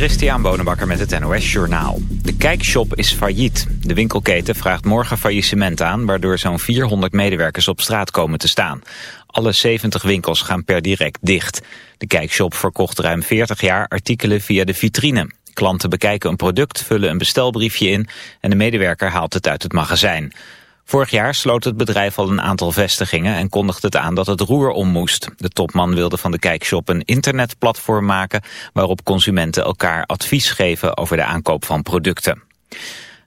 Christian Bonenbakker met het NOS Journaal. De Kijkshop is failliet. De winkelketen vraagt morgen faillissement aan... waardoor zo'n 400 medewerkers op straat komen te staan. Alle 70 winkels gaan per direct dicht. De Kijkshop verkocht ruim 40 jaar artikelen via de vitrine. Klanten bekijken een product, vullen een bestelbriefje in... en de medewerker haalt het uit het magazijn. Vorig jaar sloot het bedrijf al een aantal vestigingen en kondigde het aan dat het roer om moest. De topman wilde van de kijkshop een internetplatform maken waarop consumenten elkaar advies geven over de aankoop van producten.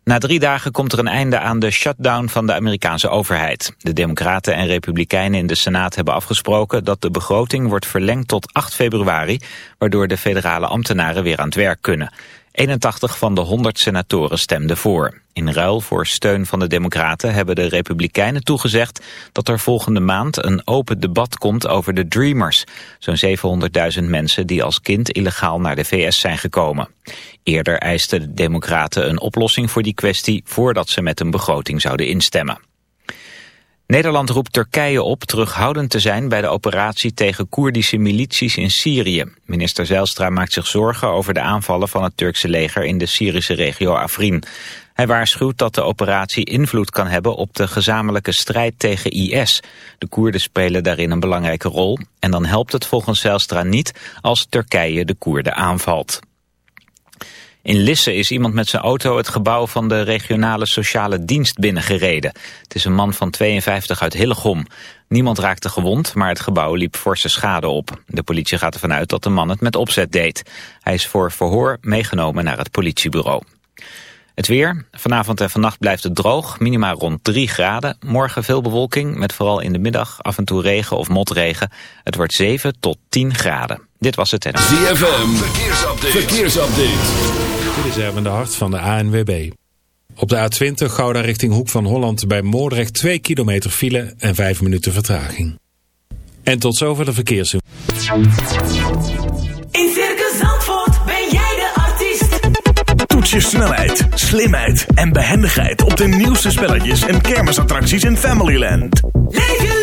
Na drie dagen komt er een einde aan de shutdown van de Amerikaanse overheid. De democraten en republikeinen in de Senaat hebben afgesproken dat de begroting wordt verlengd tot 8 februari, waardoor de federale ambtenaren weer aan het werk kunnen. 81 van de 100 senatoren stemden voor. In ruil voor steun van de democraten hebben de republikeinen toegezegd dat er volgende maand een open debat komt over de Dreamers. Zo'n 700.000 mensen die als kind illegaal naar de VS zijn gekomen. Eerder eisten de democraten een oplossing voor die kwestie voordat ze met een begroting zouden instemmen. Nederland roept Turkije op terughoudend te zijn bij de operatie tegen Koerdische milities in Syrië. Minister Zijlstra maakt zich zorgen over de aanvallen van het Turkse leger in de Syrische regio Afrin. Hij waarschuwt dat de operatie invloed kan hebben op de gezamenlijke strijd tegen IS. De Koerden spelen daarin een belangrijke rol en dan helpt het volgens Zijlstra niet als Turkije de Koerden aanvalt. In Lisse is iemand met zijn auto het gebouw van de regionale sociale dienst binnengereden. Het is een man van 52 uit Hillegom. Niemand raakte gewond, maar het gebouw liep forse schade op. De politie gaat ervan uit dat de man het met opzet deed. Hij is voor verhoor meegenomen naar het politiebureau. Het weer. Vanavond en vannacht blijft het droog. Minima rond 3 graden. Morgen veel bewolking met vooral in de middag af en toe regen of motregen. Het wordt 7 tot 10 graden. Dit was het. ZFM. Verkeersupdate. Verkeersupdate. Dit is Erwin de Hart van de ANWB. Op de A20 Gouda richting Hoek van Holland bij Moordrecht 2 kilometer file en 5 minuten vertraging. En tot zover de verkeers. In Circus Zandvoort ben jij de artiest. Toets je snelheid, slimheid en behendigheid op de nieuwste spelletjes en kermisattracties in Familyland. Leef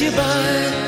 You by.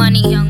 Money, young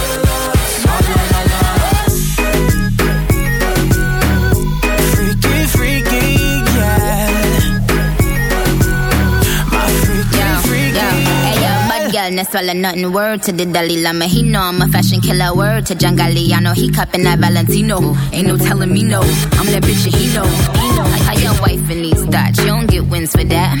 No swallow nothing. Word to the Dalai Lama, he know I'm a fashion killer. Word to John Galliano, he cupping that Valentino. Ain't no telling me no, I'm that bitch that he know. Like how your wife in these thoughts, you don't get wins for that.